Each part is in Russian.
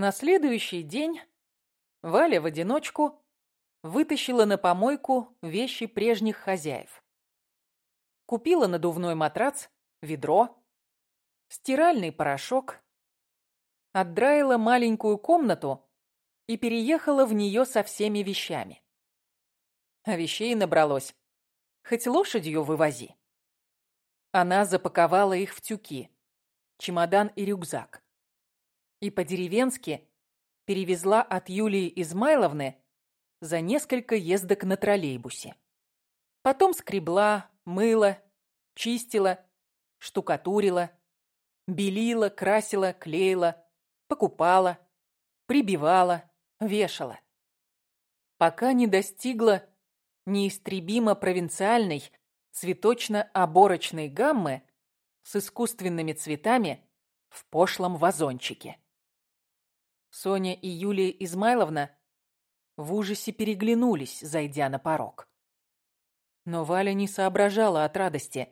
На следующий день Валя в одиночку вытащила на помойку вещи прежних хозяев. Купила надувной матрац, ведро, стиральный порошок, отдраила маленькую комнату и переехала в нее со всеми вещами. А вещей набралось. Хоть лошадью вывози. Она запаковала их в тюки, чемодан и рюкзак. И по-деревенски перевезла от Юлии Измайловны за несколько ездок на троллейбусе. Потом скребла, мыла, чистила, штукатурила, белила, красила, клеила, покупала, прибивала, вешала. Пока не достигла неистребимо провинциальной цветочно-оборочной гаммы с искусственными цветами в пошлом вазончике. Соня и Юлия Измайловна в ужасе переглянулись, зайдя на порог. Но Валя не соображала от радости,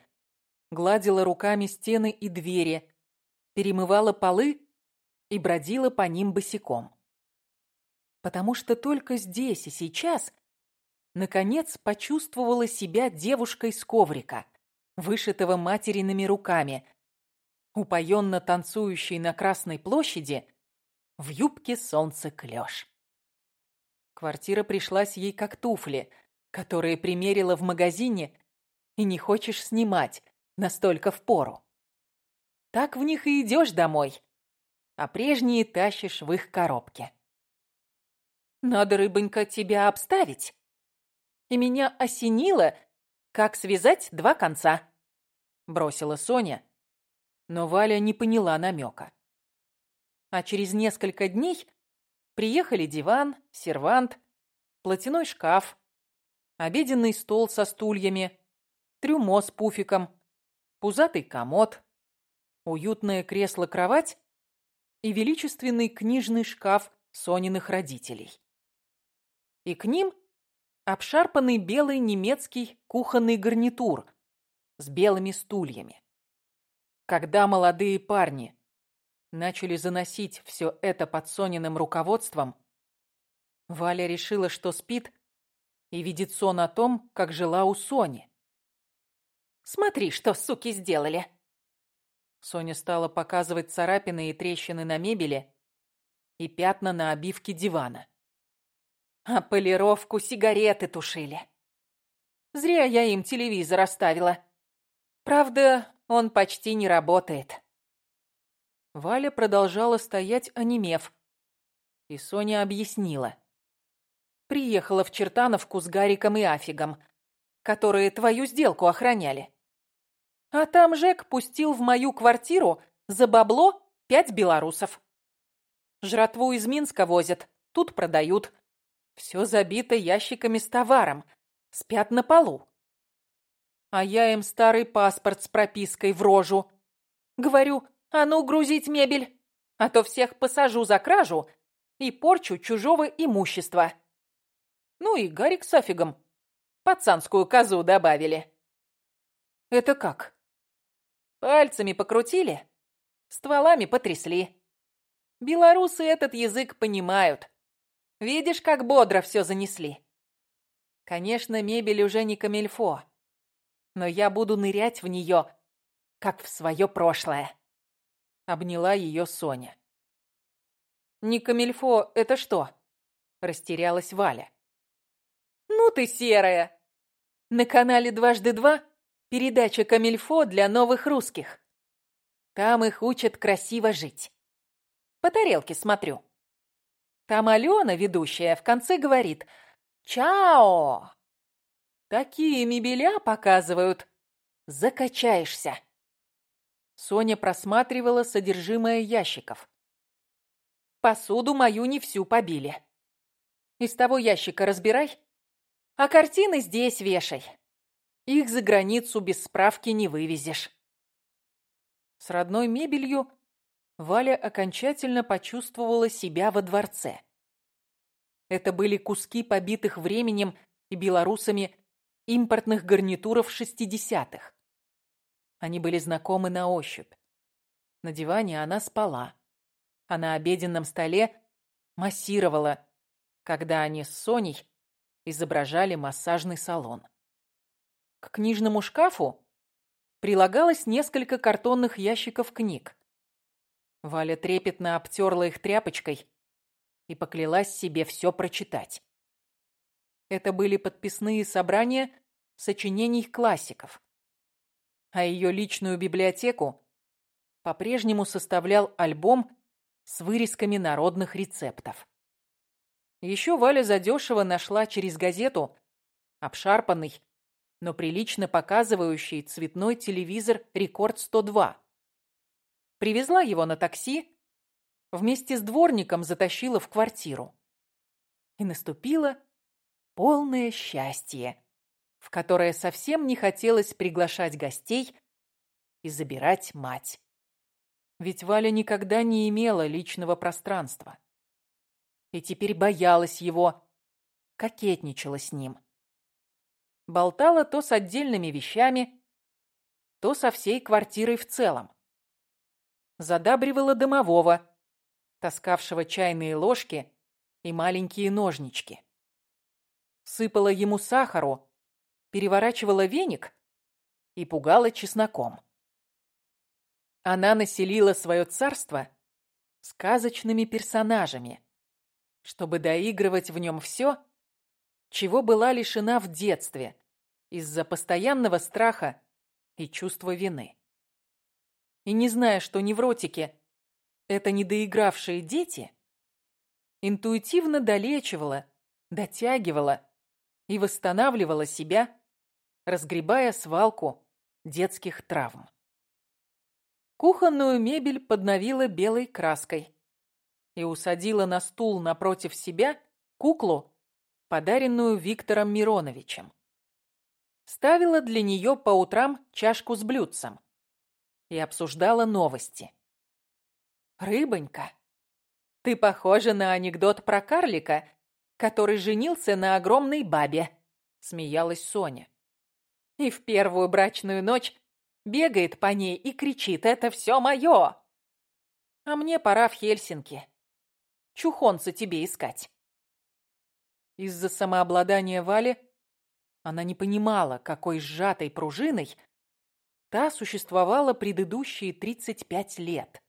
гладила руками стены и двери, перемывала полы и бродила по ним босиком. Потому что только здесь и сейчас наконец почувствовала себя девушкой с коврика, вышитого материными руками, упоенно танцующей на Красной площади в юбке солнца клёш. Квартира пришлась ей как туфли, которые примерила в магазине и не хочешь снимать, настолько впору. Так в них и идешь домой, а прежние тащишь в их коробке. Надо, рыбонька, тебя обставить, и меня осенило, как связать два конца. Бросила Соня, но Валя не поняла намека. А через несколько дней приехали диван, сервант, платяной шкаф, обеденный стол со стульями, трюмо с пуфиком, пузатый комод, уютное кресло-кровать и величественный книжный шкаф Сониных родителей. И к ним обшарпанный белый немецкий кухонный гарнитур с белыми стульями. Когда молодые парни начали заносить все это под Сониным руководством, Валя решила, что спит и видит сон о том, как жила у Сони. «Смотри, что суки сделали!» Соня стала показывать царапины и трещины на мебели и пятна на обивке дивана. А полировку сигареты тушили. Зря я им телевизор оставила. Правда, он почти не работает. Валя продолжала стоять, онемев. И Соня объяснила. Приехала в Чертановку с Гариком и Афигом, которые твою сделку охраняли. А там Жек пустил в мою квартиру за бабло пять белорусов. Жратву из Минска возят, тут продают. Все забито ящиками с товаром. Спят на полу. А я им старый паспорт с пропиской в рожу. Говорю, а ну грузить мебель, а то всех посажу за кражу и порчу чужого имущества. Ну и Гарик с Афигом пацанскую козу добавили. Это как? Пальцами покрутили, стволами потрясли. Белорусы этот язык понимают. Видишь, как бодро все занесли? Конечно, мебель уже не камельфо, но я буду нырять в нее, как в свое прошлое. Обняла ее Соня. Не камельфо это что? Растерялась Валя. Ну ты серая. На канале «Дважды два» передача «Камильфо» для новых русских. Там их учат красиво жить. По тарелке смотрю. Там Алена, ведущая, в конце говорит «Чао!». Такие мебеля показывают. Закачаешься. Соня просматривала содержимое ящиков. Посуду мою не всю побили. Из того ящика разбирай, а картины здесь вешай. Их за границу без справки не вывезешь. С родной мебелью Валя окончательно почувствовала себя во дворце. Это были куски побитых временем и белорусами импортных гарнитуров шестидесятых. Они были знакомы на ощупь. На диване она спала. а на обеденном столе массировала, когда они с Соней изображали массажный салон. К книжному шкафу прилагалось несколько картонных ящиков книг. Валя трепетно обтерла их тряпочкой и поклялась себе все прочитать. Это были подписные собрания сочинений классиков. А ее личную библиотеку по-прежнему составлял альбом с вырезками народных рецептов. Еще Валя задешево нашла через газету обшарпанный, но прилично показывающий цветной телевизор «Рекорд-102». Привезла его на такси, вместе с дворником затащила в квартиру. И наступило полное счастье, в которое совсем не хотелось приглашать гостей и забирать мать. Ведь Валя никогда не имела личного пространства. И теперь боялась его, кокетничала с ним. Болтала то с отдельными вещами, то со всей квартирой в целом. Задабривала домового, таскавшего чайные ложки и маленькие ножнички. Сыпала ему сахару, переворачивала веник и пугала чесноком. Она населила свое царство сказочными персонажами, чтобы доигрывать в нем все, чего была лишена в детстве из-за постоянного страха и чувства вины. И не зная, что невротики — это недоигравшие дети, интуитивно долечивала, дотягивала и восстанавливала себя, разгребая свалку детских травм. Кухонную мебель подновила белой краской и усадила на стул напротив себя куклу, подаренную Виктором Мироновичем. Ставила для нее по утрам чашку с блюдцем и обсуждала новости. «Рыбонька, ты похожа на анекдот про карлика, который женился на огромной бабе», — смеялась Соня. «И в первую брачную ночь бегает по ней и кричит «Это все мое!» А мне пора в Хельсинки. Чухонца тебе искать. Из-за самообладания Вали она не понимала, какой сжатой пружиной та существовала предыдущие 35 лет.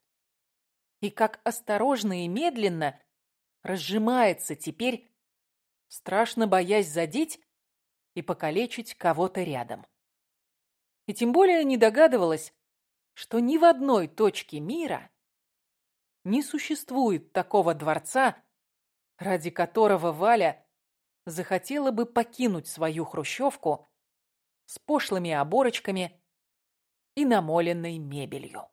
И как осторожно и медленно разжимается теперь, страшно боясь задеть и покалечить кого-то рядом и тем более не догадывалась, что ни в одной точке мира не существует такого дворца, ради которого Валя захотела бы покинуть свою хрущевку с пошлыми оборочками и намоленной мебелью.